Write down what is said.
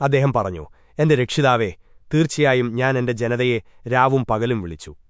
അദ്ദേഹം പറഞ്ഞു എന്റെ രക്ഷിതാവേ തീർച്ചയായും ഞാൻ എന്റെ ജനതയെ രാവും പകലും വിളിച്ചു.